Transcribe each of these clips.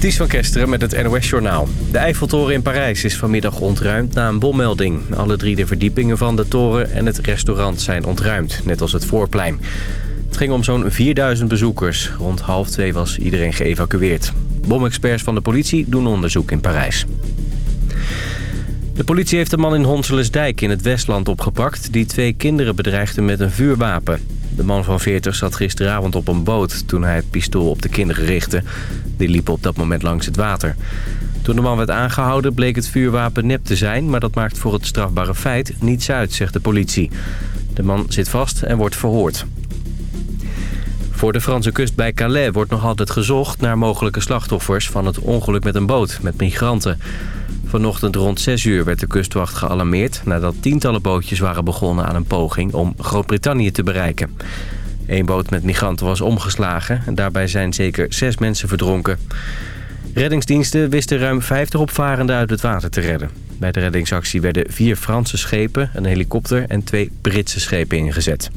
Ties van Kesteren met het NOS-journaal. De Eiffeltoren in Parijs is vanmiddag ontruimd na een bommelding. Alle drie de verdiepingen van de toren en het restaurant zijn ontruimd, net als het voorplein. Het ging om zo'n 4000 bezoekers. Rond half twee was iedereen geëvacueerd. Bomexperts van de politie doen onderzoek in Parijs. De politie heeft een man in Honselesdijk in het Westland opgepakt... die twee kinderen bedreigde met een vuurwapen. De man van 40 zat gisteravond op een boot toen hij het pistool op de kinderen richtte. Die liepen op dat moment langs het water. Toen de man werd aangehouden bleek het vuurwapen nep te zijn... maar dat maakt voor het strafbare feit niets uit, zegt de politie. De man zit vast en wordt verhoord. Voor de Franse kust bij Calais wordt nog altijd gezocht naar mogelijke slachtoffers van het ongeluk met een boot met migranten. Vanochtend rond 6 uur werd de kustwacht gealarmeerd... nadat tientallen bootjes waren begonnen aan een poging om Groot-Brittannië te bereiken. Eén boot met migranten was omgeslagen en daarbij zijn zeker zes mensen verdronken. Reddingsdiensten wisten ruim 50 opvarenden uit het water te redden. Bij de reddingsactie werden vier Franse schepen, een helikopter en twee Britse schepen ingezet.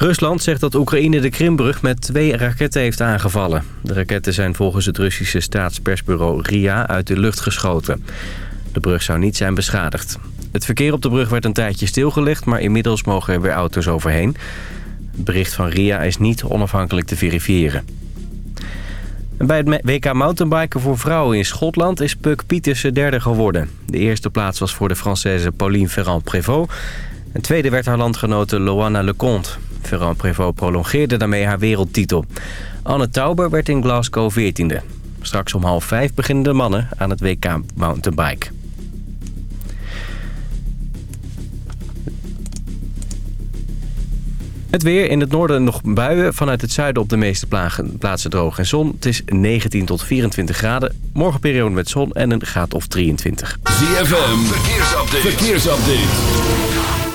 Rusland zegt dat Oekraïne de Krimbrug met twee raketten heeft aangevallen. De raketten zijn volgens het Russische staatspersbureau RIA uit de lucht geschoten. De brug zou niet zijn beschadigd. Het verkeer op de brug werd een tijdje stilgelegd, maar inmiddels mogen er weer auto's overheen. Het bericht van RIA is niet onafhankelijk te verifiëren. bij het WK mountainbiken voor vrouwen in Schotland is Puck Pietersen derde geworden. De eerste plaats was voor de Française Pauline Ferrand-Prévot. En tweede werd haar landgenote Loana Leconte. Ferrand-Prévot prolongeerde daarmee haar wereldtitel. Anne Tauber werd in Glasgow 14e. Straks om half vijf beginnen de mannen aan het WK Mountainbike. Het weer in het noorden nog buien. Vanuit het zuiden op de meeste plaatsen droog en zon. Het is 19 tot 24 graden. Morgen periode met zon en een graad of 23. ZFM, verkeersupdate. verkeersupdate.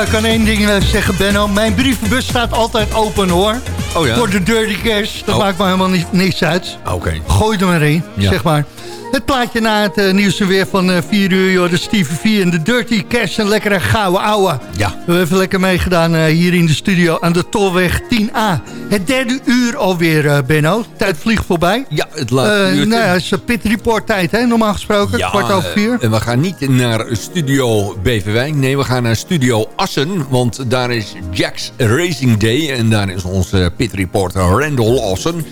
Nou, ik kan één ding eh, zeggen, Benno. Mijn brievenbus staat altijd open, hoor. Oh ja? Voor de Dirty Cash. Dat Oh. maakt me helemaal niet, niks uit. Oké. Gooi er maar in, Ja. zeg maar. Het plaatje na het eh, nieuws weer van eh 4 uur. Joh, de Stevie V en de Dirty Cash. Een lekkere gouden ouwe. Ja. We hebben even lekker meegedaan eh, hier in de studio aan de Tolweg 10A. Het derde uur alweer, eh Benno. Tijd vliegt voorbij. Ja, het laatste Eh uurtje. nou ja, het is pit report tijd, hè, normaal gesproken. Ja, kwart over vier. eh, En we gaan niet naar Studio Beverwijk. Nee, we gaan naar Studio Assen. Want daar is Jack's Racing Day. En daar is onze pit reporter Randall Assen.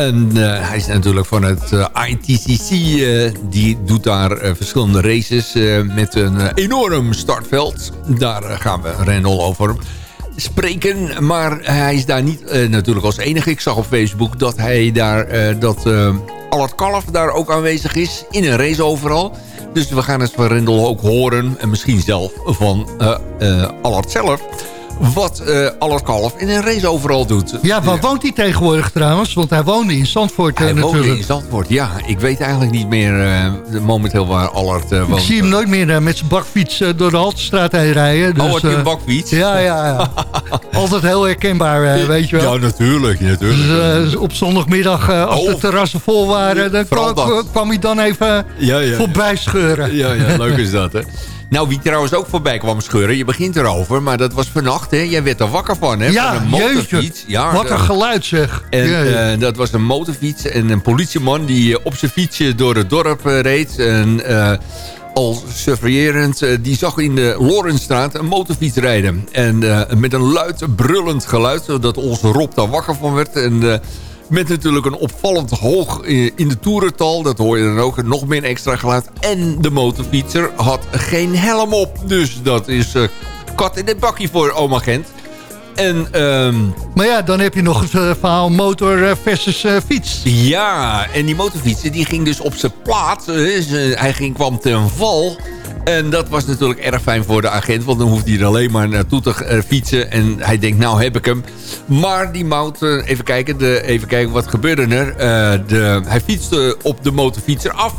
En eh, hij is natuurlijk van het eh, ITCC. eh, die doet daar verschillende races met een enorm startveld. Daar gaan we Randall over spreken. Maar hij is daar niet natuurlijk als enige. Ik zag op Facebook dat hij daar... dat Allard Kalf daar ook aanwezig is. In een race overal. Dus we gaan het van Rendel ook horen. En misschien zelf van Allard zelf. Wat eh Allard Kalf in een race overal doet. Ja, waar woont hij tegenwoordig trouwens? Want hij woonde in Zandvoort eh, Hij woonde natuurlijk. in Zandvoort. Ja, ik weet eigenlijk niet meer eh, momenteel waar Allard eh, Ik woont. zie hem nooit meer met zijn bakfiets door de Haltestraat heen rijden. Dus, oh, had je eh, een bakfiets? Ja, ja, ja. Altijd heel herkenbaar, weet je wel. Ja, natuurlijk. natuurlijk. Dus, op zondagmiddag, als de Oh. terrassen vol waren, dan kwam, kwam hij dan even ja, ja. voorbij scheuren. Ja, ja, leuk is dat, hè? Nou, wie trouwens ook voorbij kwam scheuren, je begint erover, maar dat was vannacht, hè? Jij werd er wakker van, hè? Ja, van een motorfiets. Ja, Wat een geluid zeg. En Ja, ja. eh, dat was een motorfiets en een politieman die eh, op zijn fietsje door het dorp eh, reed. En eh, al surveillerend, die zag in de Lorenstraat een motorfiets rijden. En met een luid, brullend geluid, zodat onze Rob daar wakker van werd. En... met natuurlijk een opvallend hoog eh, in de toerental. Dat hoor je dan ook. Nog meer extra geluid. En de motorfietser had geen helm op. Dus dat is eh, kat in het bakje voor oma Gent. En ehm, Maar ja, dan heb je nog het eh, verhaal motor eh, versus eh, fiets. ja, en die motorfietser die ging dus op zijn plaat. ze- hij ging, kwam ten val. En dat was natuurlijk erg fijn voor de agent. Want dan hoeft hij er alleen maar naartoe te fietsen. En hij denkt, nou heb ik hem. Maar die mout, eh, even kijken, de, even kijken wat gebeurde er. De, hij fietste op de motorfietser af.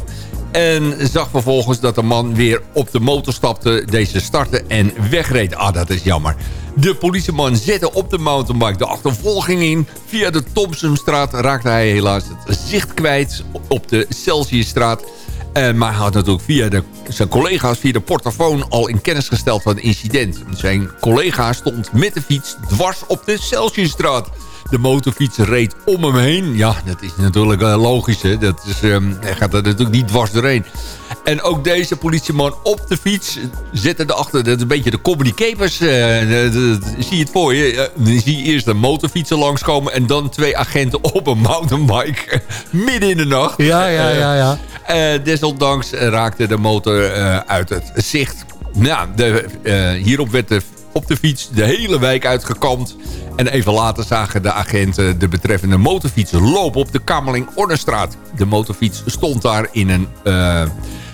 En zag vervolgens dat de man weer op de motor stapte, deze startte en wegreed. Ah, dat is jammer. De politieman zette op de mountainbike de achtervolging in. Via de Thompsonstraat raakte hij helaas het zicht kwijt op de Celsiusstraat. Eh, maar had natuurlijk via de, zijn collega's via de portofoon al in kennis gesteld van het incident. Zijn collega stond met de fiets dwars op de Celsiusstraat. De motorfiets reed om hem heen. Ja, dat is natuurlijk eh, logisch. Hè? Dat is, ehm, hij gaat er natuurlijk niet dwars doorheen. En ook deze politieman op de fiets zette erachter. Dat is een beetje de comedy capers. eh, de- de- de- zie je het voor je? Dan zie je eerst een motorfietser langskomen. En dan twee agenten op een mountainbike. midden in de nacht. Ja, ja, ja, ja. Eh, desondanks eh, raakte de motor uit het zicht. Nou, de, hierop werd de, op de fiets de hele wijk uitgekampt. En even later zagen de agenten de betreffende motorfiets lopen op de Kamerling Ornestraat. De motorfiets stond daar, in een,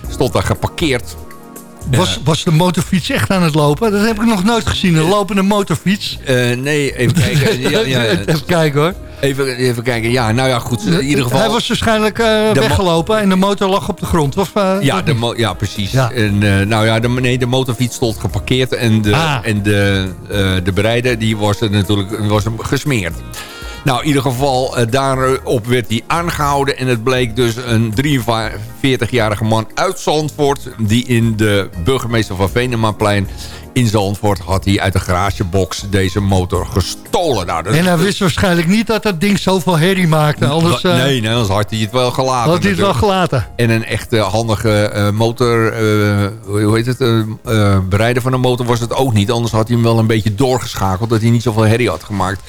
stond daar geparkeerd. Was, was de motorfiets echt aan het lopen? Dat heb ik nog nooit gezien, een lopende motorfiets. Eh, nee, even kijken. Ja, ja, Even kijken hoor. even, even kijken. Ja, nou ja, goed. In ieder geval... Hij was waarschijnlijk eh, weggelopen en de motor lag op de grond. Of, eh, Ja, de ja precies. En, nou ja, de, nee, de motorfiets stond geparkeerd en de, Ah. en de, de berijder die was natuurlijk was hem gesmeerd. Nou, in ieder geval, eh, daarop werd hij aangehouden. En het bleek dus een 43-jarige man uit Zandvoort... die in de burgemeester van Venemaplein in Zandvoort... had hij uit de garagebox deze motor gestolen. Nou, dat En hij wist waarschijnlijk niet dat dat ding zoveel herrie maakte. Anders eh, nee, nee, anders had hij het wel gelaten. had hij het wel gelaten. En een echte handige eh, motor, eh, hoe heet het, bereider van een motor was het ook niet. Anders had hij hem wel een beetje doorgeschakeld, dat hij niet zoveel herrie had gemaakt.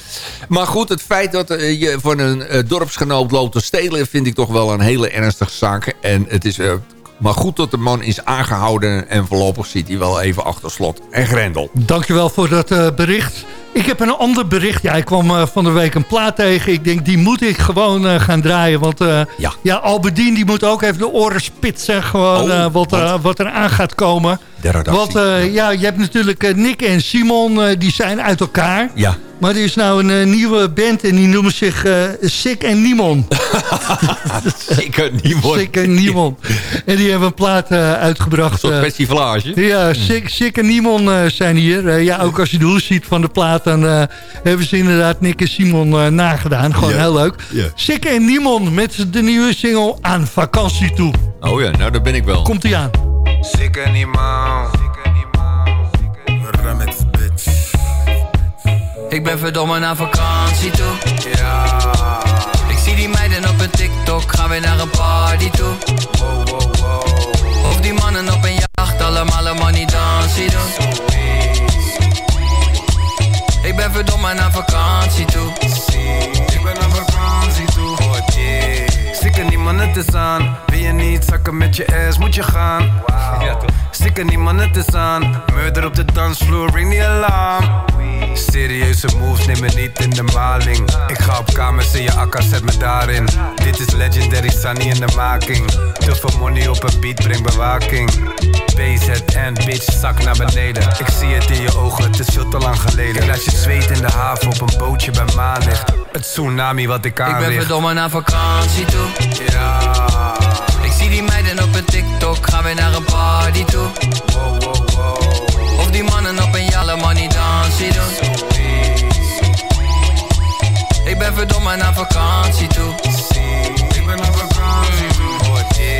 Maar goed, het feit dat je van een dorpsgenoot loopt te stelen, vind ik toch wel een hele ernstige zaak. En het is maar goed dat de man is aangehouden en voorlopig zit hij wel even achter slot en grendel. Dankjewel voor dat eh, bericht. Ik heb een ander bericht. Ja, ik kwam eh, van de week een plaat tegen. Ik denk, die moet ik gewoon eh, gaan draaien. Want Ja. ja, Albedien die moet ook even de oren spitsen. Gewoon Oh, wat, wat? wat er aan gaat komen. De redactie. Want eh, ja, je hebt natuurlijk Nick en Simon. die zijn uit elkaar. Ja. Maar er is nou een uh, nieuwe band en die noemen zich uh, Sick en Niemon. Sick en Niemon. Sick en Niemon. En die hebben een plaat uh, uitgebracht. Een soort festivalage. Ja, Sick, Sick en Niemon zijn hier. ja, ook als je de hoes ziet van de plaat... dan hebben ze inderdaad Nick en Simon nagedaan. Gewoon heel leuk. Ja. Sick en Niemon met de nieuwe single Aan Vakantie Toe. Oh ja, nou daar ben ik wel. Komt ie aan. Sick animaal. Remix, Ik ben verdomme naar vakantie toe. Ja. Ik zie die meiden op een TikTok, gaan weer naar een party toe. Wow, wow, wow. Of die mannen op een jacht, allemaal een money dansie doen. Ik ben verdomme naar vakantie toe. Ik ben naar vakantie toe. Oh yeah. Stikken die mannen te aan. Je niet zakken met je ass, moet je gaan. Ja, toch. Stikken die mannen te aan. Murder op de dansvloer, ring die alarm. Serieuze moves, neem me niet in de maling. Ik ga op kamers in je akka, zet me daarin. Dit is legendary, Sunny in de making. Te veel money op een beat, breng bewaking. BZN, bitch, zak naar beneden. Ik zie het in je ogen, het is veel te lang geleden. Ik laat je zweet in de haven op een bootje bij maanlicht. Het tsunami wat ik Ik ben aanricht. verdomme naar vakantie toe. Ja, zie die meiden op een TikTok, gaan weer naar een party toe. wow, wow, wow. Of die mannen op een jalle money dansie doen. Ik ben verdomme naar vakantie toe. Ik ben naar vakantie.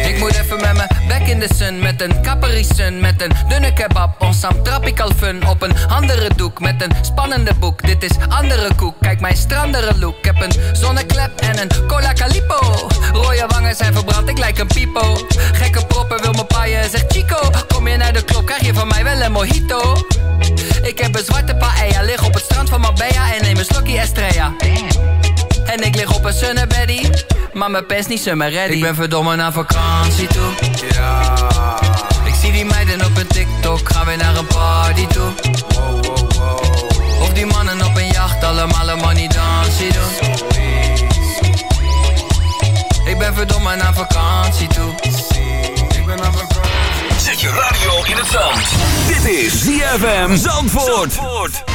Ik moet even met mijn back in the sun Met een Capri Sun, met een dunne kebab Onsam tropical fun op een andere doek Met een spannende boek, dit is andere koek Kijk mijn strandere look, ik heb een zonneklep en een cola calipo. Rode wangen zijn verbrand, ik lijk een pipo Gekke proppen wil me paaien, zegt Chico. Kom je naar de klop, krijg je van mij wel een mojito. Ik heb een zwarte paella, lig op het strand van Marbella En neem een slokje Estrella en ik lig op een sunnebeddy Maar mijn pens niet summer ready Ik ben verdomme naar vakantie toe Ja, Ik zie die meiden op een TikTok Gaan weer naar een party toe wow, wow, wow. Of die mannen op een jacht Allemaal een money dansie doen Ik ben verdomme naar vakantie toe Ik ben naar vakantie. Zet je radio in het zand. Dit is ZFM Zandvoort.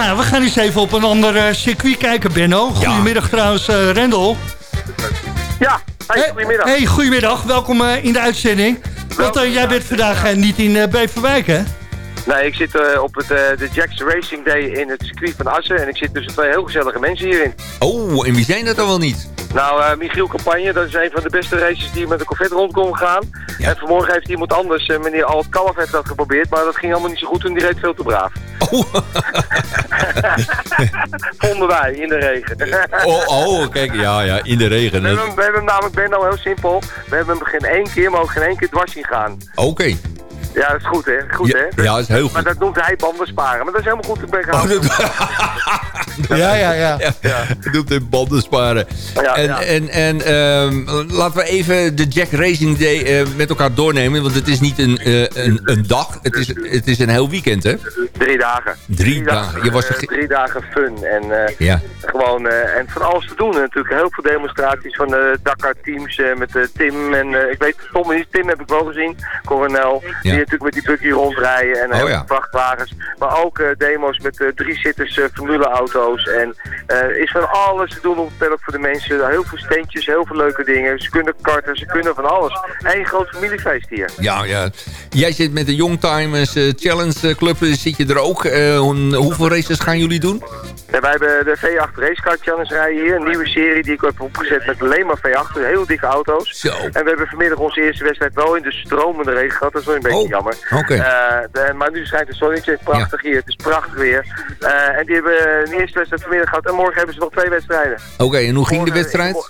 Ja, we gaan eens even op een ander eh, circuit kijken, Benno. Goedemiddag trouwens, eh Rendel. Ja, hey, goedemiddag. Hey, goedemiddag. Welkom eh, in de uitzending. Want jij bent vandaag niet in Beverwijk, hè? Nee, ik zit op het, de Jacks Racing Day in het circuit van Assen. En ik zit tussen twee heel gezellige mensen hierin. Oh, en wie zijn dat dan wel niet? Nou, eh, Michiel Campagne, dat is een van de beste races die met een Corvette rond kon gaan. En vanmorgen heeft iemand anders, eh, meneer Alt Kalf, heeft dat geprobeerd. Maar dat ging allemaal niet zo goed en die reed veel te braaf. Oh, Vonden wij, in de regen. oh, oh, kijk, ja, ja, in de regen. We hebben, hem- we hebben hem namelijk, Ben, nou heel simpel. We hebben hem geen één keer, maar ook geen één keer dwars zien gaan. Oké. Ja, dat is goed, hè? Goed, Ja, hè? ja, dat is heel goed. Maar dat noemt hij banden sparen. Maar dat is helemaal goed. Ik ben Oh, dat- Ja, ja, ja. ja. Doet de banden sparen. Ja, en ja. en, en ehm, laten we even de Jack Racing Day eh, met elkaar doornemen. Want het is niet een, eh, een, een dag. Het is, het is een heel weekend, hè? Drie dagen. Drie dagen. Je was er drie dagen fun. En eh, Ja. gewoon eh, en van alles te doen. En natuurlijk heel veel demonstraties van de Dakar teams eh, met Tim. En eh, ik weet Tom niet, Tim heb ik wel gezien. Coronel. Die natuurlijk met die buggy rondrijden. En Oh, ja. veel vrachtwagens. Maar ook eh, demos met eh, drie zitters eh, formuleauto's. En is van alles te doen op het paddock voor de mensen. Heel veel steentjes, heel veel leuke dingen. Ze kunnen karten, ze kunnen van alles. Eén groot familiefeest hier. Ja, ja. Jij zit met de Youngtimers eh, Challenge eh, Club. eh, Zit je er ook? Eh, hoe- hoeveel races gaan jullie doen? En wij hebben de V8 Racecar Challenge rijden hier. Een nieuwe serie die ik heb opgezet met alleen maar V8. Heel dikke auto's. Zo. En we hebben vanmiddag onze eerste wedstrijd wel in de stromende regen gehad. Dat is wel een beetje Oh, jammer. oké. Eh, de- maar nu schijnt het zonnetje. Prachtig hier. Het is prachtig weer. Eh, en die hebben een eerste wedstrijd vanmiddag gehad. En morgen hebben ze nog twee wedstrijden. Oké, en hoe ging de wedstrijd?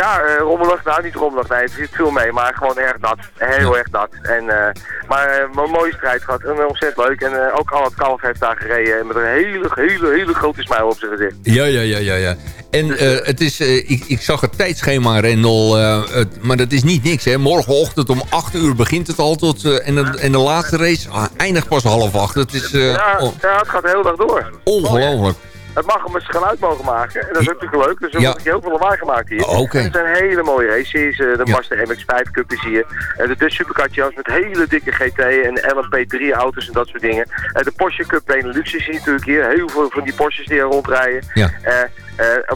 Ja, eh, rommelig. Nou, niet rommelig. Nee, het zit veel mee. Maar gewoon erg nat. Heel erg nat. En, eh, maar eh, een mooie strijd gehad. En ontzettend leuk. En ook al het kalf heeft daar gereden. En met een hele, hele, hele grote smile op zijn gezicht. Ja, ja, ja, ja. ja. En eh, het is, ik, ik zag het tijdschema, Rendel. het, maar dat is niet niks, hè. Morgenochtend om 8 uur begint het al tot... en, de, en de laatste race ah, eindigt pas half acht. Dat is ja, on- ja, het gaat de hele dag door. ongelooflijk. Het mag hem eens geluid mogen maken. En dat is natuurlijk leuk. Dus er Ja. wordt heel veel lawaai gemaakt hier. Oh. En Het zijn hele mooie races. eh, De Ja. Mazda MX-5 Cup is hier. Eh, De Dutch Supercar Challenge met hele dikke GT en LMP3 auto's en dat soort dingen. Eh, De Porsche Cup Benelux is hier natuurlijk hier. Heel veel van die Porsches die er rondrijden. Ja.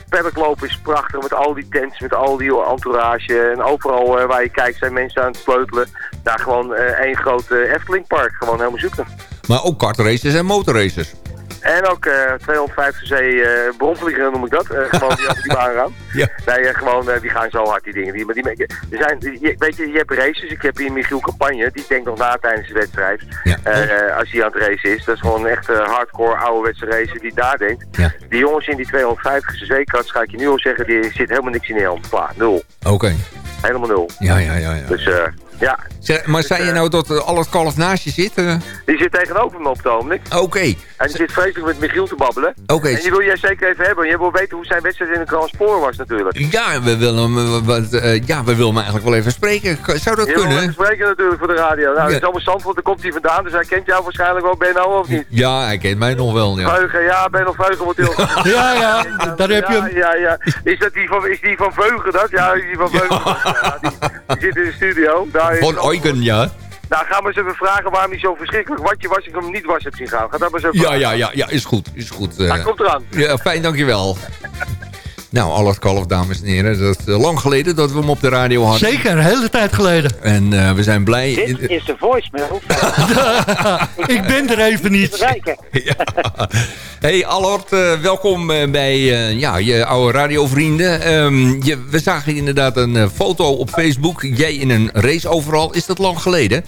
Paddock lopen is prachtig met al die tents, met al die entourage. En overal waar je kijkt zijn mensen aan het sleutelen. Daar gewoon één groot Eftelingpark. Gewoon helemaal zoeken. Maar ook kartraces en motorraces. En ook eh 250 c eh bronvliegen noem ik dat. Eh, gewoon die achter die baan gaan. Ja. Nee, eh, gewoon, eh, die gaan zo hard die dingen. Die, maar die, er zijn, weet je, je hebt races. Ik heb hier Michiel Campagne. Die denkt nog na tijdens de wedstrijd. Ja. Eh, eh, als hij aan het racen is. Dat is gewoon echt eh, hardcore ouderwetse racer die daar denkt. Ja. Die jongens in die 250 cc-karts, ga ik je nu al zeggen, die zit helemaal niks in de helm. Klaar, nul. Oké. Helemaal nul. Ja, ja, ja. ja. Dus eh, ja, Zeg, maar zei je nou dat eh, al het kalf naast je zit? eh? die zit tegenover me op het ogenblik. Oké. En die zit vreselijk met Michiel te babbelen. Oké. En die wil jij zeker even hebben. Je wil weten hoe zijn wedstrijd in de Grand Spoor was natuurlijk. Ja, we willen hem, eh, wat, eh, ja, we willen hem eigenlijk wel even spreken. Zou dat Je wil kunnen? even spreken natuurlijk voor de radio. Nou, Ja. dat is allemaal Zandvoort, daar komt hij vandaan. Dus hij kent jou waarschijnlijk wel, Benno, of niet? Ja, hij kent mij nog wel. Ja. Veugen, ja, Benno Veugen wordt heel... Ja, ja, daar heb je ja, hem. Ja, ja. Is, dat die van, is die van Veugen dat? Ja, is die van Veugen. Ja, die, die zit in de studio. Daar is- Van Eugen, ja. Nou, ga maar eens even vragen waarom hij zo verschrikkelijk watje was ik hem niet was heb zien gaan. Ga dat maar eens even Ja, vragen. ja, ja, ja, is goed. Is goed. eh. Komt eraan. ja, fijn, dankjewel. Nou, Allard Kalf, dames en heren. Dat is eh, lang geleden dat we hem op de radio hadden. Zeker, een hele tijd geleden. En eh, we zijn blij... Dit is de voicemail. Ik ben er even niet. Ja. Hey Allard, eh, welkom bij eh, ja, je oude radiovrienden. Ehm, je, we zagen inderdaad een foto op Facebook. Jij in een race overal. Is dat lang geleden?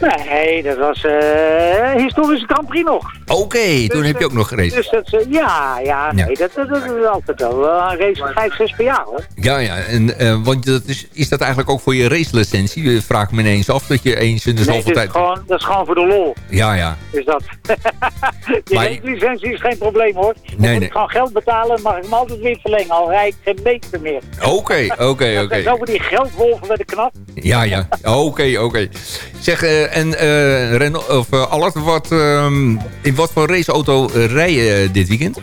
Nee, dat was eh historische Grand Prix nog. Oké, toen heb je ook nog geraced. Dus dat, ja, ja, nee, Dat, dat, dat is altijd wel eh, een race van 5, 6 per jaar hoor. Ja, ja. En, eh, want dat is, is dat eigenlijk ook voor je racelicentie? Vraag me ineens af dat je eens in de Nee, zoveel is tijd... gewoon, dat is gewoon voor de lol. Ja, ja. Is dat. Die Maar- licentie is geen probleem hoor. Dan Nee, moet nee. ik gewoon geld betalen mag ik hem altijd weer verlengen. Al rijd ik geen meter meer. Oké, oké, oké. over die geldwolven met de knap. Ja, ja. Oké, oké. Zeg, eh, en eh Ren, of uh, Allard, wat, ehm, in wat voor raceauto eh, rij je dit weekend?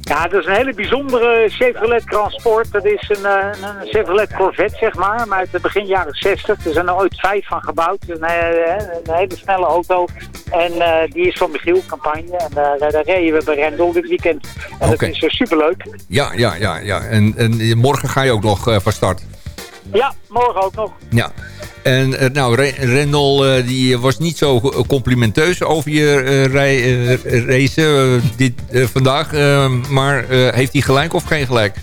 Ja, dat is een hele bijzondere Chevrolet Grand Sport. Dat is een, eh, een Chevrolet Corvette, zeg maar, maar uit het begin jaren 60. Er zijn er ooit vijf van gebouwd. Een, eh, een hele snelle auto. En eh, die is van Michiel, campagne. En daar daar reden we bij Rendel dit weekend. En dat is uh, superleuk. Ja, ja, ja. ja. En, en morgen ga je ook nog eh, van start. Ja, morgen ook nog. Ja. En eh, nou, Re- Rendel eh, die was niet zo complimenteus over je eh, rij, race dit, vandaag. Eh, maar heeft hij gelijk of geen gelijk?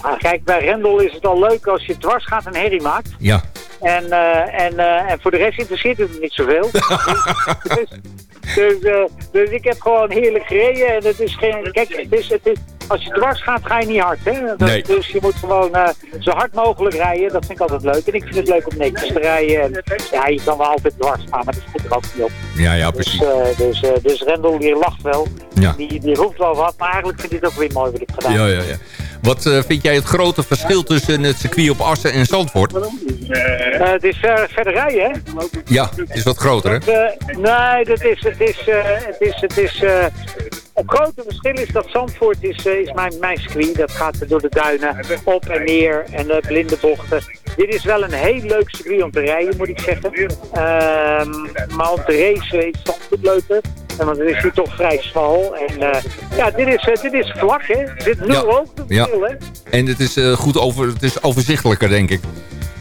Ah, kijk, bij Rendel is het al leuk als je dwars gaat en herrie maakt. Ja. En, en, en voor de rest interesseert het niet zoveel. dus, dus, eh, dus ik heb gewoon heerlijk gereden. En het is geen, kijk, het is, het is, als je dwars gaat, ga je niet hard. Hè? Dat- Nee. Dus je moet gewoon eh, zo hard mogelijk rijden. Dat vind ik altijd leuk. En ik vind het leuk om netjes te rijden. En, ja, je kan wel altijd dwars gaan, maar dat zit er ook niet op. Ja, ja, Dus, precies. eh, dus, eh, dus Rendel die lacht wel. Ja. Die, die roept wel wat, maar eigenlijk vind ik het ook weer mooi wat ik gedaan Ja, heb. ja, ja. Wat eh, vind jij het grote verschil tussen het circuit op Assen en Zandvoort? Eh, het is ver, verder rijden, hè? Ja, het is wat groter, hè? Eh, nee, dat is, het is, eh, het is, het is, eh, het grote verschil is dat Zandvoort is, eh, is mijn, mijn circuit. Dat gaat door de duinen, op en neer en de blinde bochten. Dit is wel een heel leuk circuit om te rijden, moet ik zeggen. Ehm, maar om te racen is Zandvoort leuker. Want het is hier toch vrij smal. En eh, ja, dit is, eh, dit is vlak, hè. Zit nul Ja. hoogteverschil, hè. En het is, eh, goed over, het is overzichtelijker, denk ik.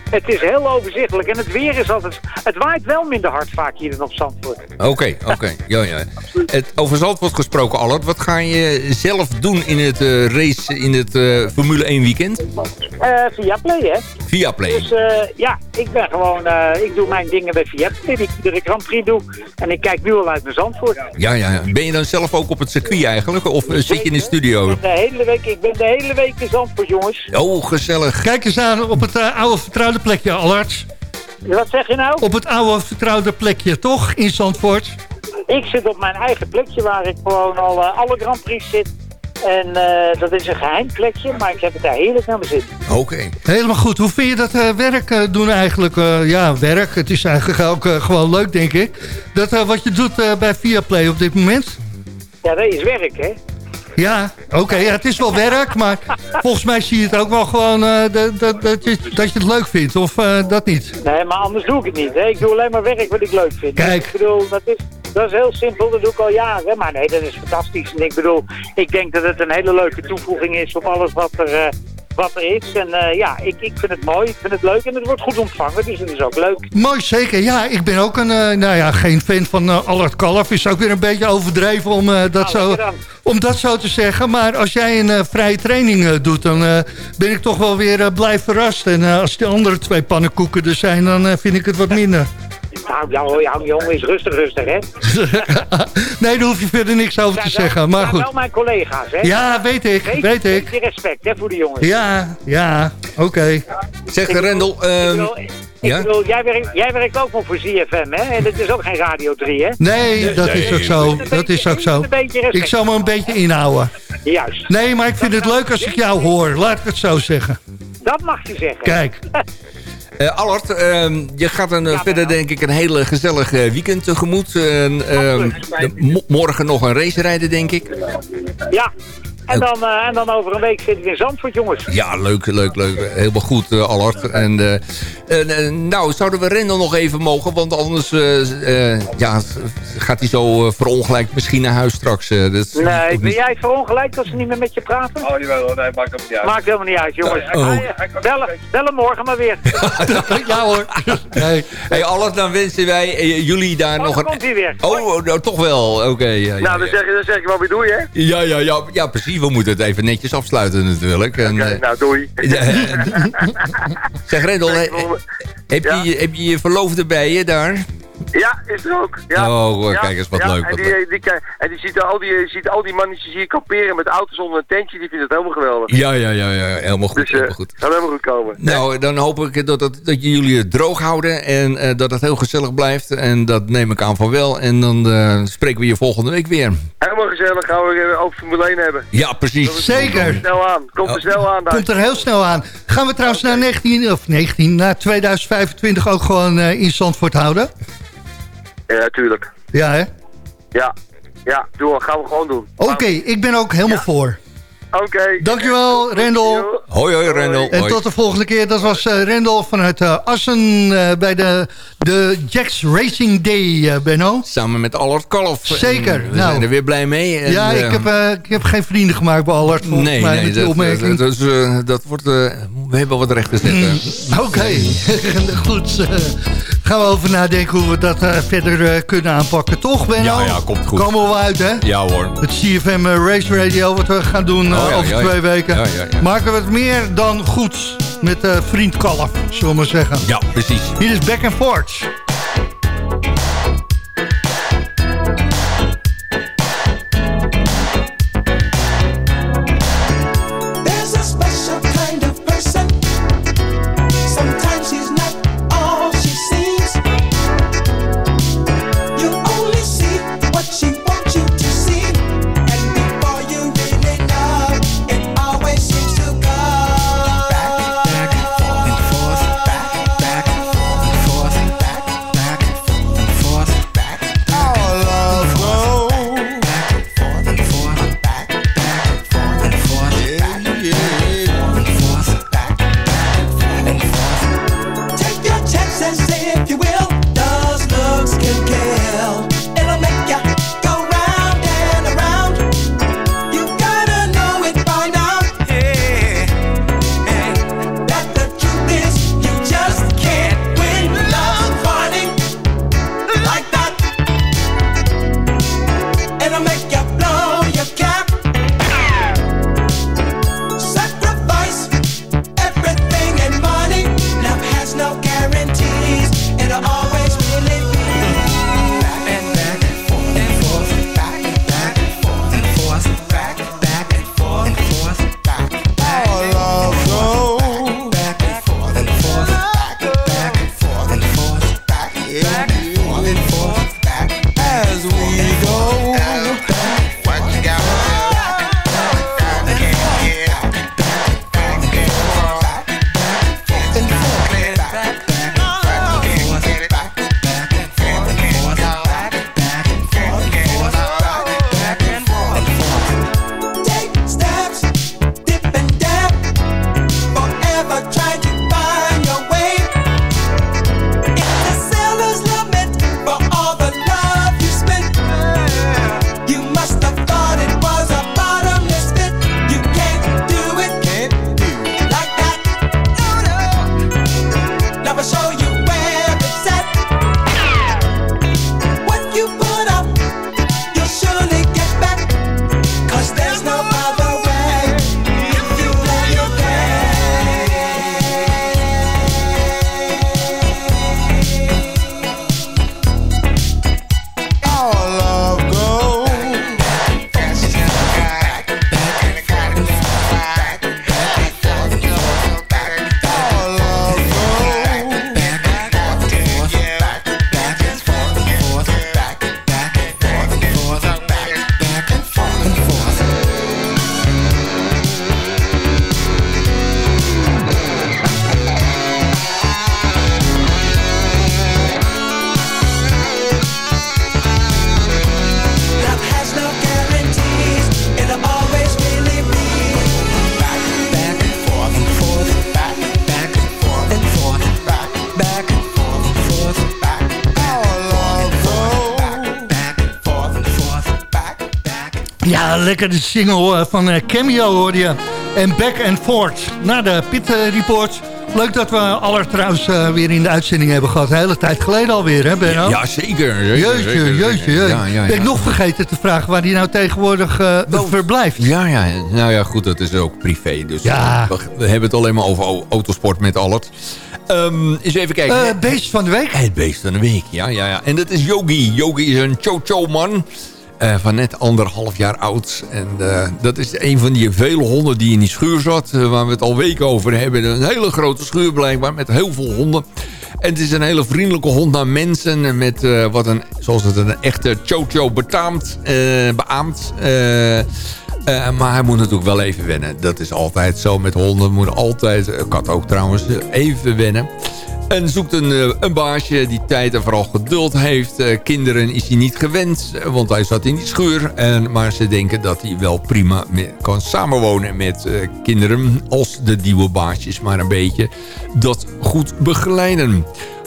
Het is heel overzichtelijk. En het weer is altijd... Het waait wel minder hard vaak hier dan op Zandvoort. Oké, oké. Ja, ja. Het, over Zandvoort gesproken, Allard. Wat ga je zelf doen in het eh, race, in het eh, Formule 1 weekend? Eh via Play, hè. Via Play. Dus eh, ja, ik ben gewoon, eh, ik doe mijn dingen bij Viaplay, die ik iedere Grand Prix doe. En ik kijk nu al uit mijn Zandvoort. Ja, ja, ja. Ben je dan zelf ook op het circuit eigenlijk? Of zit je in de studio? Ik ben de hele week, ik ben de hele week in Zandvoort, jongens. Oh, gezellig. Kijk eens aan op het oude vertrouwde plekje, Allarts. Wat zeg je nou? Op het oude vertrouwde plekje, toch? In Zandvoort. Ik zit op mijn eigen plekje waar ik gewoon al eh, alle Grand Prix zit. En eh, dat is een geheim plekje, maar ik heb het daar heerlijk naar mijn zin. Oké. Helemaal goed. Hoe vind je dat eh, werk doen eigenlijk? Eh, ja, werk. Het is eigenlijk ook gewoon leuk, denk ik. Dat wat je doet eh, bij Viaplay op dit moment? Ja, dat is werk, hè? Ja, oké. ja, het is wel werk, maar volgens mij zie je het ook wel gewoon dat, dat, dat, je, dat je het leuk vindt. Of eh, dat niet? Nee, maar anders doe ik het niet. Hè? Ik doe alleen maar werk wat ik leuk vind. Kijk. Ik bedoel, dat is, dat is heel simpel. Dat doe ik al jaren. Maar nee, dat is fantastisch. En ik bedoel, ik denk dat het een hele leuke toevoeging is op alles wat er, eh, wat er is. En eh, ja, ik, ik vind het mooi. Ik vind het leuk. En het wordt goed ontvangen. Dus het is ook leuk. Mooi, zeker. Ja, ik ben ook een, eh, nou ja, geen fan van eh Allard Kalf. Is ook weer een beetje overdreven om, dat, Nou, zo, om dat zo te zeggen. Maar als jij een vrije training doet, dan ben ik toch wel weer blij verrast. En als die andere twee pannenkoeken er zijn, dan vind ik het wat minder. Nou, jou, jou, jongen, is rustig, rustig, hè? nee, daar hoef je verder niks over te zeggen. Maar zijn goed. wel mijn collega's, hè? Ja, weet ik, Weet, weet ik. beetje respect, hè, voor de jongens. Ja, ja, oké. Zeg, Ik Rendel... bedoel, ehm, ik bedoel, ik ja? bedoel, jij, werkt, jij werkt ook nog voor ZFM, hè? En het is ook geen Radio 3, hè? Nee, dat is ook zo. Dat is ook zo. Een beetje respect. Ik zal me een beetje inhouden. Juist. Nee, maar ik vind het leuk als ik jou hoor. Laat ik het zo zeggen. Dat mag je zeggen. Kijk. Eh, Allard, ehm, je gaat een, eh, verder denk ik een hele gezellig eh, weekend tegemoet. Mo- morgen nog een race rijden, denk ik. Ja. En dan, eh, en dan over een week zit ik in Zandvoort, jongens. Ja, leuk, leuk, leuk. Helemaal goed, eh, Allard. En, eh, en, nou, zouden we Rendel nog even mogen? Want anders eh, eh, ja, gaat hij zo eh, verongelijkt misschien naar huis straks. dat Nee, ben jij verongelijkt als ze niet meer met je praten? Oh, jawel, nee, maakt hem niet uit. Maakt helemaal niet uit, jongens. Oh. Bellen, bellen morgen maar weer. Ja hoor. Nee. Hey, Allard, dan wensen wij jullie daar Oh, nog een... komt hij weer. Oh, nou toch wel. Oké, ja, Nou, dan ja. zeg, je, dan zeg je wat doe je. Ja, ja, ja, ja, precies. We moeten het even netjes afsluiten natuurlijk. En, Oké, eh, nou, doei. zeg Rendel, he- heb, Ja. je, heb je je verloofde bij je daar? Ja, is er ook. Ja. Oh, ja. kijk eens, wat ja, leuk, En wat die, leuk. die, die- en die ziet al die, ziet al die mannetjes hier kamperen met auto's onder een tentje. Die vindt het helemaal geweldig. Ja, ja, ja, ja, helemaal goed, Dus eh helemaal goed. gaat helemaal goed komen. Nou, dan hoop ik dat, dat, dat jullie het droog houden en eh, dat het heel gezellig blijft. En dat neem ik aan van wel. En dan eh, spreken we je volgende week weer. Helemaal gezellig. Gaan we weer over Formule 1 hebben. Ja, precies. Komt er Zeker. snel aan. Komt er snel aan daar. Komt er heel snel aan. Gaan we trouwens naar 19, of 19, naar 2025 ook gewoon eh, in Zandvoort houden? Ja, tuurlijk. Ja, hè? Ja. Ja, doen we. Gaan we gewoon doen. Oké, ik ben ook helemaal voor. Oké. Dankjewel, Rendel. Hoi, hoi, Rendel. En Hoi. tot de volgende keer. Dat was eh, Rendel vanuit eh, Assen eh, bij de, de Jacks Racing Day, Benno. Samen met Allard Kalf. Zeker, En We nou. zijn er weer blij mee. En, ja, ik heb, eh, ik heb geen vrienden gemaakt bij Allard, Nee, mij, nee dat, dat, dat, eh, dat wordt... eh, we hebben wat recht te zetten. Oké, goed. gaan we over nadenken hoe we dat verder eh, kunnen aanpakken. Toch, Benno? Ja, ja, komt goed. Komen we wel uit, hè? Ja hoor. Het CFM Race Radio, wat we gaan doen Oh, ja, over twee weken. Ja, ja, ja. Maken we het meer dan goed met eh vriend Kalf, zullen we maar zeggen. Ja, precies. Hier is Back and Forth. Ja, lekker de single van eh, Cameo hoorde je. En Back and Forth. Na de Pit eh, Report. Leuk dat we Aller trouwens eh, weer in de uitzending hebben gehad. Een hele tijd geleden alweer, hè Benno? Ja, zeker. Jeetje, jeetje, jeetje. Ja, ja, Ben ik nog vergeten te vragen waar hij nou tegenwoordig eh, verblijft? Ja, ja, nou ja, goed, dat is ook privé. Dus Ja. we, we hebben het alleen maar over au- autosport met Allard. Ehm eens even kijken. Eh, beest van de week? Het beest van de week, ja, ja, ja. En dat is Yogi. Yogi is een cho-cho-man. Eh, van net anderhalf jaar oud. En eh, dat is een van die vele honden die in die schuur zat. eh, waar we het al weken over hebben. Een hele grote schuur blijkbaar. Met heel veel honden. En het is een hele vriendelijke hond naar mensen. Met wat een, zoals het een echte cho-cho betaamt, beaamt. maar hij moet natuurlijk wel even wennen. Dat is altijd zo met honden. Moet altijd, kat ook trouwens, even wennen. En zoekt een, eh, een baasje die tijd en vooral geduld heeft. Eh, kinderen is hij niet gewend, eh, want hij zat in die schuur. En, maar ze denken dat hij wel prima kan samenwonen met kinderen... als de nieuwe baasjes maar een beetje dat goed begeleiden.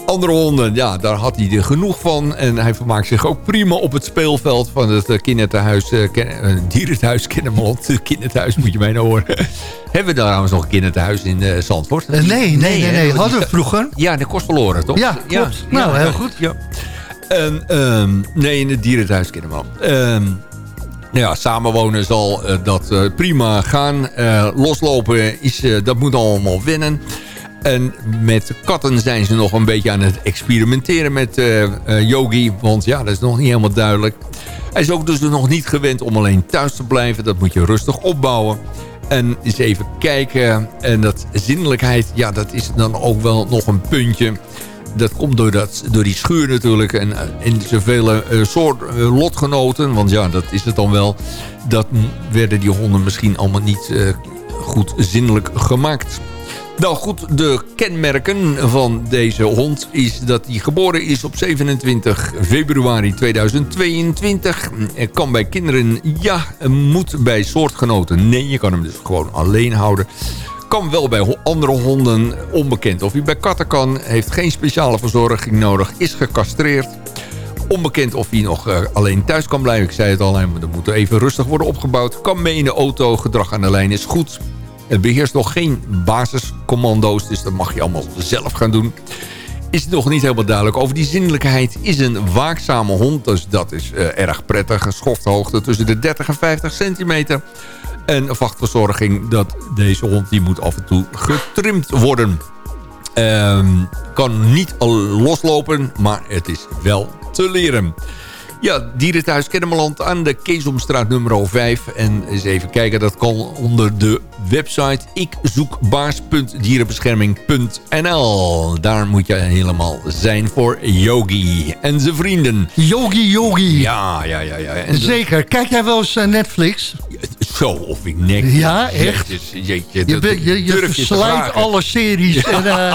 Andere honden, ja, daar had hij er genoeg van. En hij vermaakt zich ook prima op het speelveld van het eh, kinderthuis, eh, eh, dierenhuis Kennemerland. kinderthuis moet je mij nou horen. Hebben we daar trouwens nog een kinderthuis in eh, Zandvoort? Nee, nee, nee, Hadden we vroeger. Ja, de kost verloren, toch? Ja, klopt. Nou, heel goed. Ja. Ehm, nee, in het dierenthuis Kinderman. Ehm nou ja, samenwonen zal dat prima gaan. Loslopen, is, dat moet allemaal wennen. En met katten zijn ze nog een beetje aan het experimenteren met eh, eh, Yogi. Want ja, dat is nog niet helemaal duidelijk. Hij is ook dus nog niet gewend om alleen thuis te blijven. Dat moet je rustig opbouwen. En eens even kijken. En dat zinnelijkheid, ja, dat is dan ook wel nog een puntje. Dat komt door, dat, door die schuur natuurlijk. En, eh, en zoveel eh, soort eh, lotgenoten. Want ja, dat is het dan wel. Dat werden die honden misschien allemaal niet eh, goed zinnelijk gemaakt. Nou goed, de kenmerken van deze hond is dat hij geboren is op 27 februari 2022. Er kan bij kinderen ja, moet bij soortgenoten nee. Je kan hem dus gewoon alleen houden. Kan wel bij andere honden onbekend. Of hij bij katten kan, heeft geen speciale verzorging nodig, is gecastreerd. Onbekend of hij nog eh, alleen thuis kan blijven. Ik zei het al, dat moet even rustig worden opgebouwd. Kan mee in de auto, gedrag aan de lijn is goed. Het beheerst nog geen basiscommando's, dus dat mag je allemaal zelf gaan doen. Is het nog niet helemaal duidelijk over die zinnelijkheid. Is een waakzame hond, dus dat is eh, erg prettig. Een schofthoogte tussen de 30 en 50 centimeter. En vachtverzorging, dat deze hond die moet af en toe getrimd worden. Ehm, kan niet loslopen, maar het is wel te leren. Ja, Dierenthuis Kennemerland aan de Keesomstraat nummer 5. En eens even kijken, dat kan onder de website ikzoekbaars.dierenbescherming.nl. Daar moet je helemaal zijn voor Yogi en zijn vrienden. Yogi, yogi. Ja, ja, ja. ja. En Zeker. Kijk jij wel eens eh, Netflix? Zo, of ik nek. Ja, echt? Jeetje, Je, dat be- je, verslijt alle series. En, eh,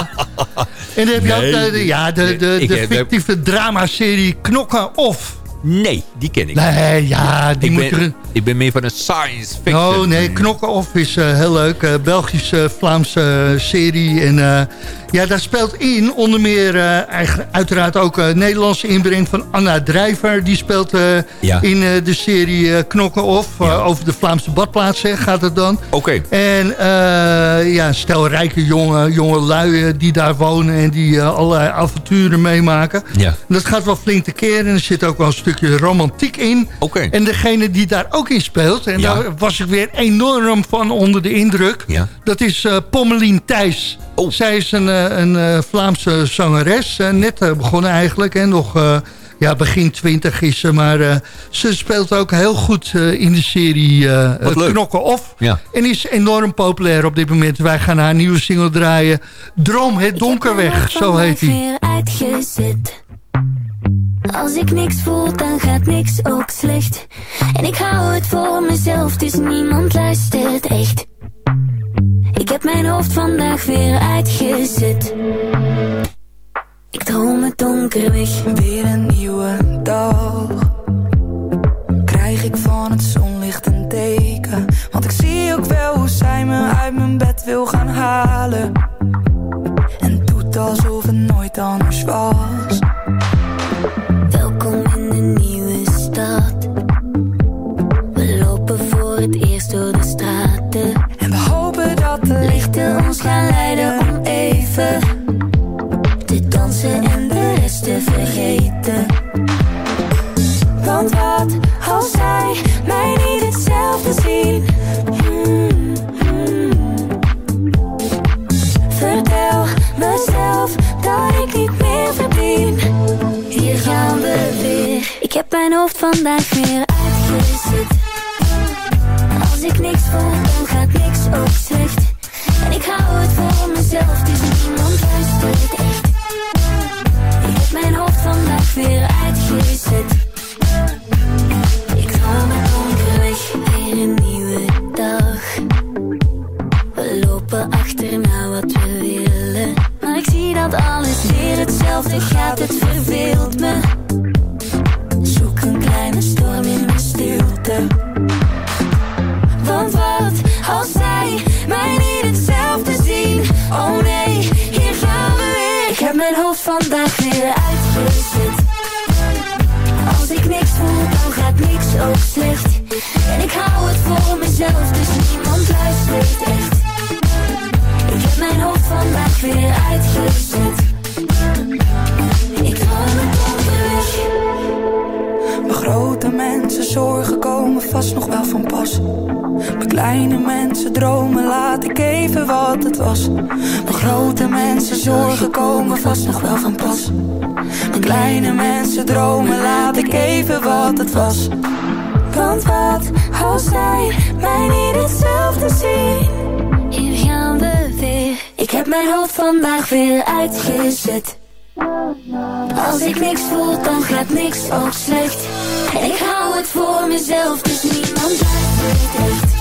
en dan heb je Nee. de, de- ja, de, de, de heb- fictieve dramaserie Knokken Of. Nee, die ken ik. Nee, ja, die ik, moet ben, je... ik ben meer van een science fiction. Oh nee, Knokken Off is eh, heel leuk. Eh, Belgische, Vlaamse eh, serie. En ja, daar speelt in onder meer uiteraard ook Nederlandse inbreng van Anna Drijver. Die speelt Ja. in de serie Knokken Off. eh, over de Vlaamse badplaats hè, gaat het dan. Oké. En ja, stel rijke jonge, jonge lui die daar wonen en die allerlei avonturen meemaken. Ja. En dat gaat wel flink te keren. En er zit ook wel een stukje romantiek in. Oké. En degene die daar ook in speelt, en Ja. daar was ik weer enorm van onder de indruk. Ja. Dat is eh Pommelien Thijs. Oh. Zij is een, eh, een eh, Vlaamse zangeres. net begonnen eigenlijk. En nog eh, ja, begin twintig is ze. Maar eh, ze speelt ook heel goed eh, in de serie eh. Knokken Off. Ja. En is enorm populair op dit moment. Wij gaan haar nieuwe single draaien. Droom het donker weg, zo heet hij. Als ik niks voel, dan gaat niks ook slecht. En ik hou het voor mezelf, dus niemand luistert echt. Ik heb mijn hoofd vandaag weer uitgezet. Ik droom het donker weg. Weer een nieuwe dag. Krijg ik van het zonlicht een teken. Want ik zie ook wel hoe zij me uit mijn bed wil gaan halen. En doet alsof het nooit anders was. Welkom mijn hoofd vandaag weer uitgezet. Als ik niks voel, dan gaat niks ook slecht. Ik hou het voor mezelf, dus niemand luistert echt.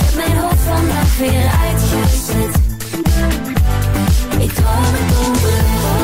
Ik mijn hoofd vandaag weer uitgezet. Ik droom het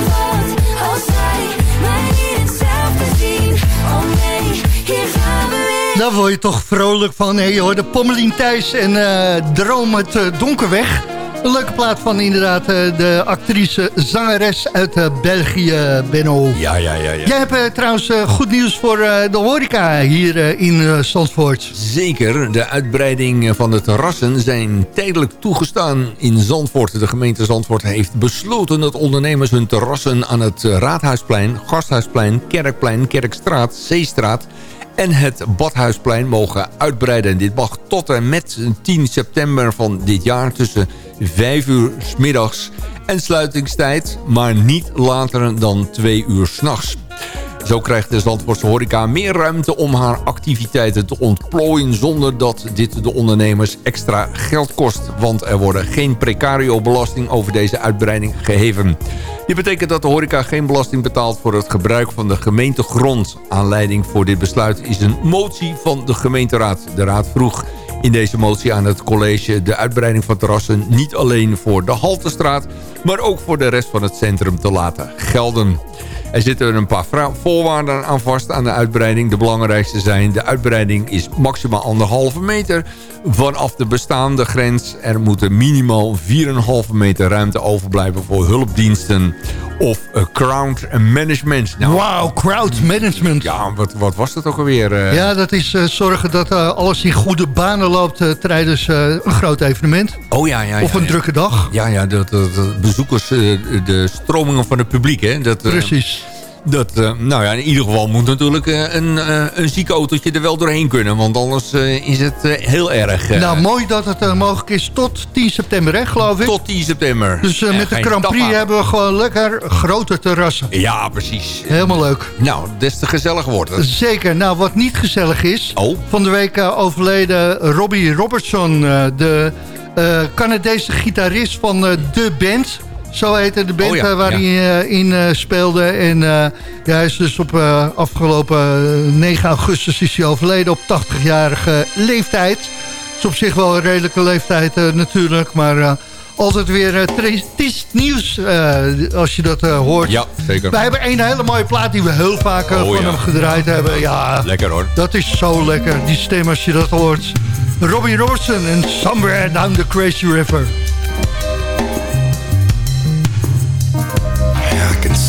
wat als zij mij niet hetzelfde zien? Oh nee, hier gaan we weer. Daar word je toch vrolijk van. Hey, je hoort de Pommelien Thijs en eh, Droom het eh, donker weg. Een leuke plaat van inderdaad eh, de actrice zangeres uit eh, België, Benno. Ja, ja, ja. ja. Jij hebt eh, trouwens goed nieuws voor de horeca hier in Zandvoort. Zeker, de uitbreiding van de terrassen zijn tijdelijk toegestaan in Zandvoort. De gemeente Zandvoort heeft besloten dat ondernemers hun terrassen aan het Raadhuisplein, Gasthuisplein, Kerkplein, Kerkstraat, Zeestraat en het Badhuisplein mogen uitbreiden. En dit mag tot en met 10 september van dit jaar tussen 5 uur s middags en sluitingstijd, maar niet later dan 2 uur s'nachts. Zo krijgt de Zandvoortse horeca meer ruimte om haar activiteiten te ontplooien... zonder dat dit de ondernemers extra geld kost. Want er worden geen precario-belasting over deze uitbreiding geheven. Dit betekent dat de horeca geen belasting betaalt voor het gebruik van de gemeentegrond. Aanleiding voor dit besluit is een motie van de gemeenteraad. De raad vroeg in deze motie aan het college de uitbreiding van terrassen... niet alleen voor de Haltestraat, maar ook voor de rest van het centrum te laten gelden. Er zitten een paar voorwaarden aan vast aan de uitbreiding. De belangrijkste zijn, de uitbreiding is maximaal anderhalve meter vanaf de bestaande grens. Er moeten minimaal 4,5 meter ruimte overblijven voor hulpdiensten of uh, crowd management. Nou, Wauw, crowd management. Ja, wat, wat was dat ook alweer? Uh... Ja, dat is uh, zorgen dat uh, alles in goede banen loopt tijdens een groot evenement. Oh ja, ja. Of ja, een ja. drukke dag. Ja, ja, de bezoekers, de stromingen van het publiek. Hè? Dat, Precies. Dat, uh, nou ja, in ieder geval moet natuurlijk uh, een, uh, een ziek autootje er wel doorheen kunnen. Want anders is het heel erg... nou, mooi dat het mogelijk is tot 10 september, hè, geloof ik? Tot 10 september. Dus met de Grand Prix hebben we gewoon lekker grote terrassen. Ja, precies. Helemaal leuk. Nou, des te gezellig wordt het. Zeker. Nou, wat niet gezellig is... Oh. Van de week overleden Robbie Robertson, de Canadese gitarist van de band... Zo heette de band oh ja, waar ja. hij uh, in uh, speelde. En uh, ja, hij is dus op afgelopen 9 augustus is hij overleden op 80-jarige leeftijd. Is op zich wel een redelijke leeftijd natuurlijk. Maar altijd weer triest nieuws als je dat hoort. Ja, zeker. We hebben een hele mooie plaat die we heel vaak oh, van ja. hem gedraaid hebben. Ja, lekker hoor. Dat is zo lekker, die stem als je dat hoort. Robbie Robertson en Somewhere Down the Crazy River.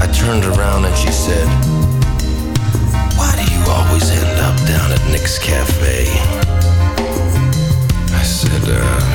I turned around and she said, Why do you always end up down at Nick's Cafe? I said, uh,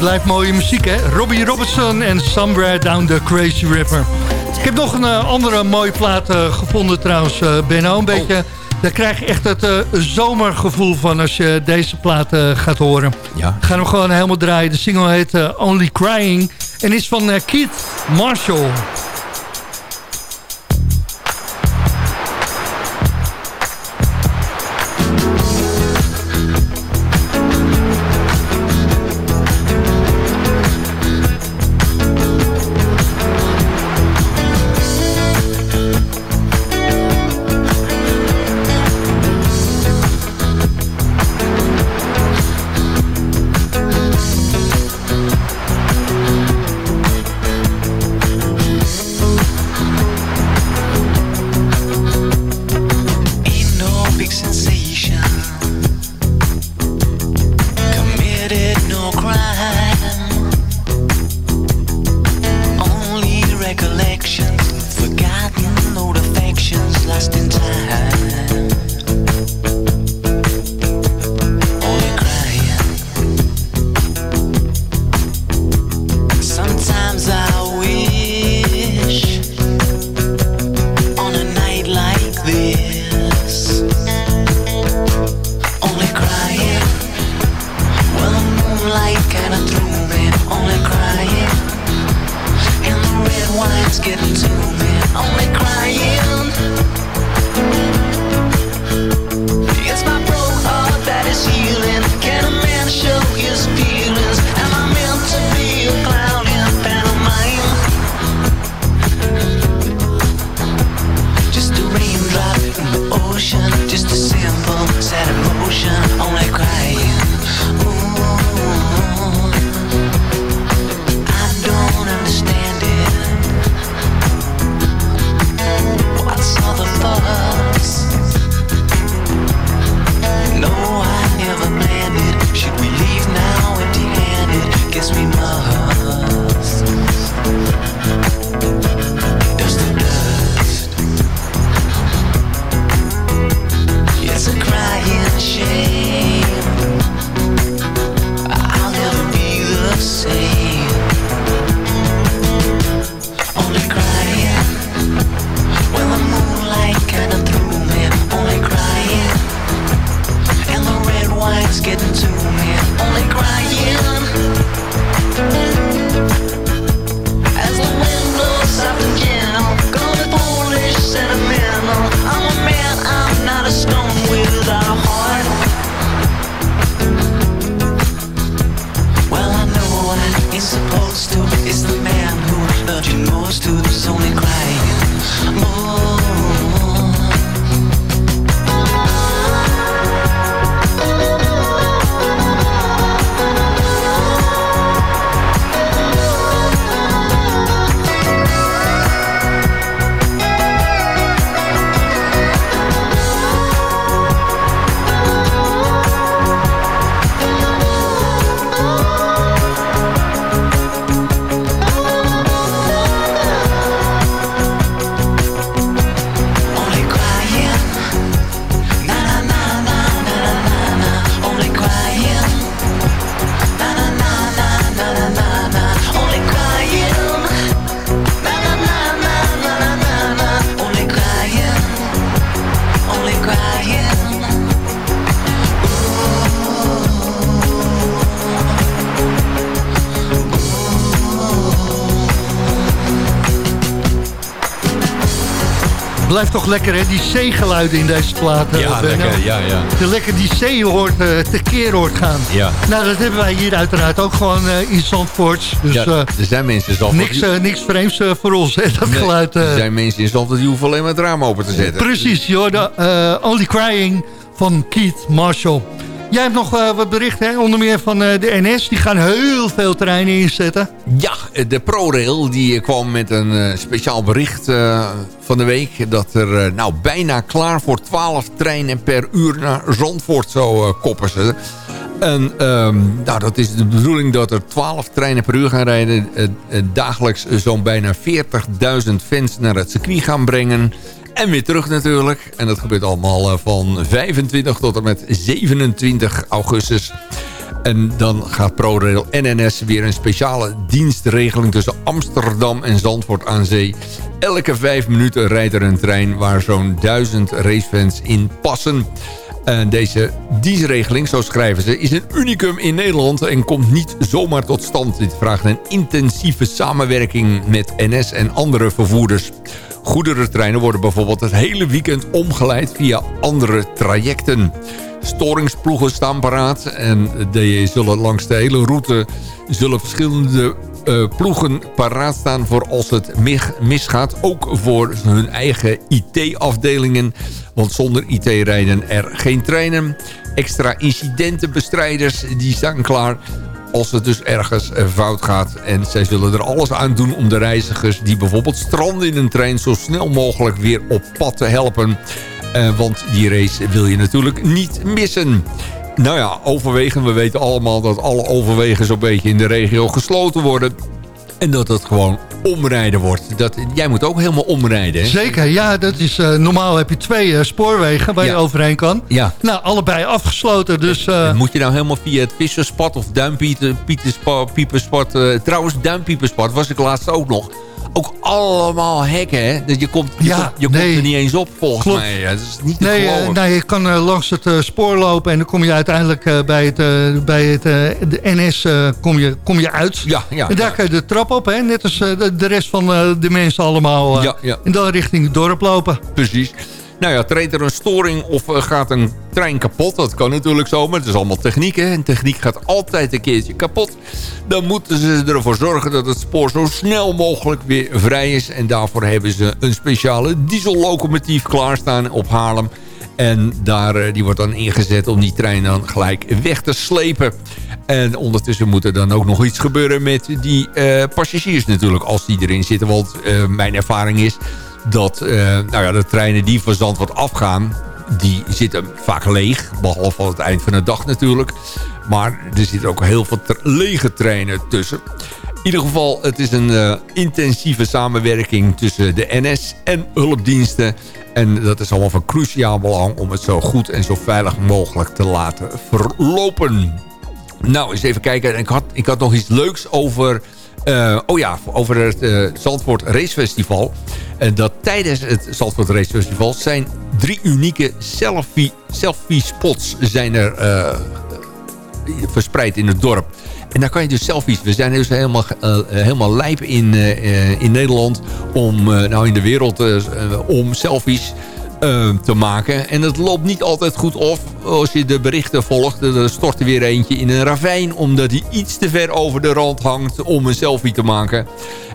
blijft mooie muziek, hè? Robbie Robertson en Somewhere Down the Crazy River. Ik heb nog een eh, andere mooie plaat eh, gevonden trouwens, uh, Benno. Een oh. beetje, daar krijg je echt het zomergevoel van als je deze plaat gaat horen. Ja. Gaan ga hem gewoon helemaal draaien. De single heet Only Crying en is van Keith Marshall. Blijft toch lekker, hè? Die zeegeluiden in deze plaat. Ja, lekker, ja, ja. De lekker die zee hoort, eh, tekeer hoort gaan. Ja. Nou, dat hebben wij hier uiteraard ook gewoon eh, in Zandvoort. Dus ja, eh, er zijn mensen in Zandvoort... niks, niks vreemds voor ons, hè, dat Nee, geluid. Er zijn mensen in Zandvoort die hoeven alleen maar het raam open te zetten. Precies, hoorde eh, Only Crying van Keith Marshall. Jij hebt nog eh, wat berichten, hè? onder meer van eh, de NS. Die gaan heel veel treinen inzetten. Ja, de ProRail die eh, kwam met een eh, speciaal bericht eh, van de week... dat er eh, nou bijna klaar voor 12 treinen per uur naar Zandvoort zo eh, koppen ze. En ehm, nou, dat is de bedoeling dat er 12 treinen per uur gaan rijden. eh, eh, dagelijks zo'n bijna 40.000 fans naar het circuit gaan brengen... En weer terug natuurlijk. En dat gebeurt allemaal eh, van 25 tot en met 27 augustus. En dan gaat ProRail en NS weer een speciale dienstregeling... tussen Amsterdam en Zandvoort aan zee. Elke vijf minuten rijdt er een trein waar zo'n duizend racefans in passen. En deze dienstregeling, zo schrijven ze, is een unicum in Nederland... en komt niet zomaar tot stand. Dit vraagt een intensieve samenwerking met NS en andere vervoerders. Goederentreinen worden bijvoorbeeld het hele weekend omgeleid via andere trajecten. Storingsploegen staan paraat en die zullen langs de hele route zullen verschillende eh, ploegen paraat staan voor als het misgaat. Ook voor hun eigen IT-afdelingen. Want zonder IT rijden er geen treinen. Extra incidentenbestrijders die staan klaar als het dus ergens eh, fout gaat. En zij zullen er alles aan doen om de reizigers die bijvoorbeeld stranden in een trein... zo snel mogelijk weer op pad te helpen. Eh, want die race wil je natuurlijk niet missen. Nou ja, overwegen. We weten allemaal dat alle overwegen zo'n beetje in de regio gesloten worden. En dat het gewoon omrijden wordt. Dat, jij moet ook helemaal omrijden, hè? Zeker, ja, dat is, eh, normaal heb je twee eh, spoorwegen waar Ja. je overheen kan. Ja. Nou, allebei afgesloten, dus... eh, Moet je nou helemaal via het Visserspad of Duimpieperspad... trouwens, Duimpieperspad was ik laatst ook nog. Ook allemaal hekken, hè? Je komt, je Ja, komt, je nee. komt er niet eens op, volgens Klopt. mij. Ja, dat is niet te Nee, geloven. nou, je kan eh, langs het eh, spoor lopen en dan kom je uiteindelijk bij, het, bij het, de NS kom je, kom je uit. Ja, ja, en daar ja. kan je de trap op, hè? net als de, de rest van de mensen allemaal. Ja, ja. En dan richting het dorp lopen. Precies. Nou ja, treedt er een storing of eh, gaat een trein kapot? Dat kan natuurlijk zo, maar het is allemaal techniek. Hè? En techniek gaat altijd een keertje kapot. Dan moeten ze ervoor zorgen dat het spoor zo snel mogelijk weer vrij is. En daarvoor hebben ze een speciale diesellocomotief klaarstaan op Haarlem. En daar, eh, die wordt dan ingezet om die trein dan gelijk weg te slepen. En ondertussen moet er dan ook nog iets gebeuren met die eh, passagiers natuurlijk. Als die erin zitten. Want mijn ervaring is dat eh, nou ja, de treinen die van Zandvoort afgaan... die zitten vaak leeg. Behalve aan het eind van de dag natuurlijk. Maar er zitten ook heel veel lege treinen tussen. In ieder geval, het is een eh, intensieve samenwerking tussen de NS en hulpdiensten. En dat is allemaal van cruciaal belang om het zo goed en zo veilig mogelijk te laten verlopen. Nou, eens even kijken. Ik had, ik had nog iets leuks over... eh, oh ja, over het eh, Zandvoort Racefestival. En dat tijdens het Zandvoort Racefestival zijn drie unieke selfie, selfie spots zijn er, eh, verspreid in het dorp. En daar kan je dus selfies... We zijn dus helemaal, uh, helemaal lijp in, uh, in Nederland... om, nou in de wereld, om selfies... te maken. En het loopt niet altijd goed af als je de berichten volgt. Er stort er weer eentje in een ravijn... omdat hij iets te ver over de rand hangt om een selfie te maken.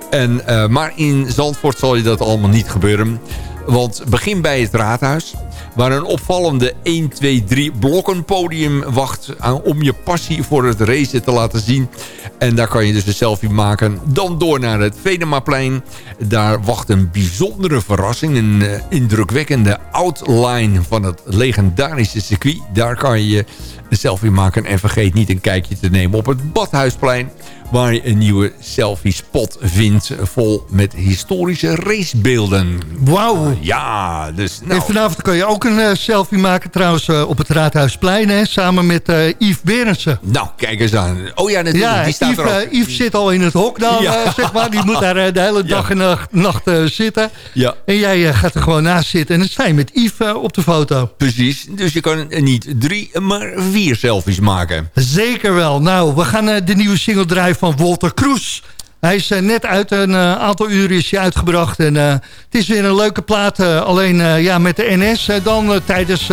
En, maar in Zandvoort zal je dat allemaal niet gebeuren. Want begin bij het raadhuis waar een opvallende 1, 2, 3 blokken podium wacht... om je passie voor het racen te laten zien. En daar kan je dus een selfie maken. Dan door naar het Venemaplein. Daar wacht een bijzondere verrassing. Een uh, indrukwekkende outline van het legendarische circuit. Daar kan je een selfie maken. En vergeet niet een kijkje te nemen op het Badhuisplein waar je een nieuwe selfie-spot vindt... vol met historische racebeelden. Wauw. Ja, dus... Nou. En vanavond kan je ook een uh, selfie maken trouwens uh, op het Raadhuisplein... Hè, samen met uh, Yves Berendsen. Nou, kijk eens aan. Oh ja, natuurlijk. Ja, die staat Yves, erop. Yves zit al in het hok dan, ja. zeg maar. Die moet daar de hele dag ja. en nacht zitten. Ja. En jij gaat er gewoon naast zitten. En dan sta je met Yves op de foto. Precies. Dus je kan niet drie, maar vier selfies maken. Zeker wel. Nou, we gaan de nieuwe single draaien van Walter Kroes. Hij is uh, net uit, een uh, aantal uren is hij uitgebracht. En uh, het is weer een leuke plaat. alleen ja, met de NS dan tijdens,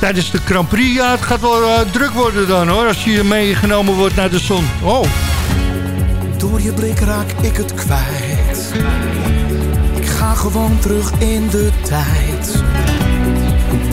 tijdens de Grand Prix. Ja, het gaat wel druk worden dan hoor. Als je meegenomen wordt naar de zon. Oh. Door je blik raak ik het kwijt. Ik ga gewoon terug in de tijd.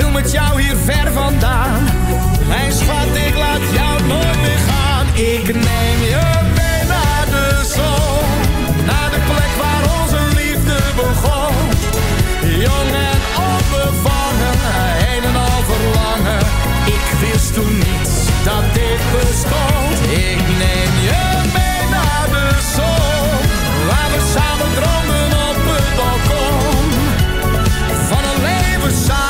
wil met jou hier ver vandaan. Mijn schat, ik laat jou nooit meer gaan. Ik neem je mee naar de zon. Naar de plek waar onze liefde begon. Jong en onbevangen, een en al verlangen. Ik wist toen niet dat dit bestond. Ik neem je mee naar de zon, waar we samen droomden op het balkon. Van een leven samen,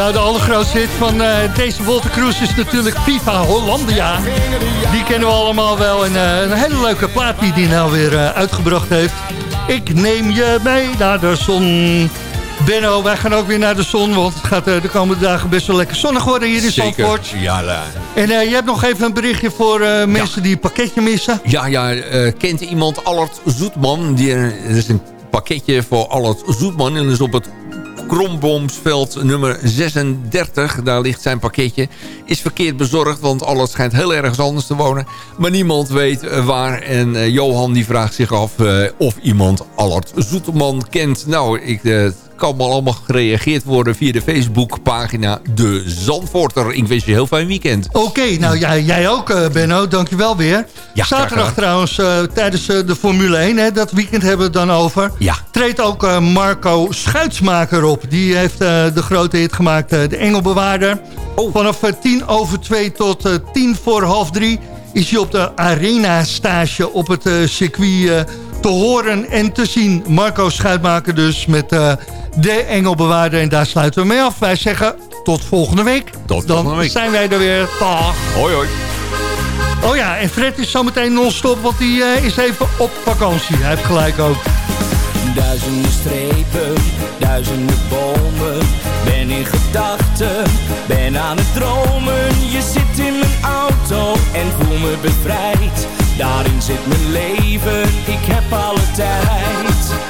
Nou, de allergrootste hit van uh, deze Wolter Kroes is natuurlijk FIFA Hollandia. Die kennen we allemaal wel. En uh, een hele leuke plaat die die nou weer uh, uitgebracht heeft. Ik neem je mee naar de zon. Benno, wij gaan ook weer naar de zon, want het gaat de komende dagen best wel lekker zonnig worden hier in Zandvoort. Ja, la. En uh, je hebt nog even een berichtje voor uh, mensen ja. die een pakketje missen. Ja, ja uh, kent iemand Allard Zoetman? Die, er is een pakketje voor Allard Zoetman en is op het Kromboomsveld nummer 36. Daar ligt zijn pakketje. Is verkeerd bezorgd, want alles schijnt heel ergens anders te wonen. Maar niemand weet waar. En uh, Johan die vraagt zich af uh, of iemand Allard Zoetman kent. Nou, ik... Kan allemaal gereageerd worden via de Facebookpagina De Zandvoorter. Ik wens je heel fijn weekend. Oké, nou jij, jij ook uh, Benno, dankjewel weer. Ja, Zaterdag trouwens, uh, tijdens uh, de Formule 1, hè, dat weekend hebben we het dan over. Ja. Treedt ook Marco Schuitsmaker op. Die heeft de grote hit gemaakt, de Engelbewaarder. Oh. Vanaf tien over twee tot tien voor half drie is hij op de arena-stage op het circuit te horen en te zien. Marco Schuitmaker dus met uh, de Engelbewaarder. En daar sluiten we mee af. Wij zeggen tot volgende week. Tot Dan volgende week. zijn wij er weer. Dag. Hoi hoi. Oh ja, en Fred is zometeen non-stop, want hij uh, is even op vakantie. Hij heeft gelijk ook. Duizenden strepen, duizenden bomen. Ben in gedachten, ben aan het dromen. Je zit in mijn auto en voel me bevrijd. Daarin zit mijn leven, ik heb alle tijd.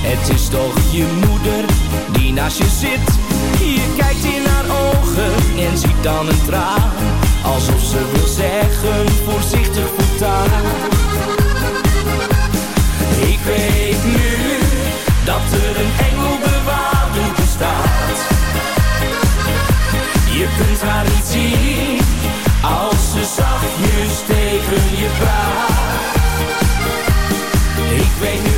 Het is toch je moeder die naast je zit. Je kijkt in haar ogen en ziet dan een traan. Alsof ze wil zeggen, voorzichtig voortaan. Ik weet nu dat er een engelbewaarder bestaat. Je kunt haar niet zien als ze zachtjes tegen je praat. Ik weet nu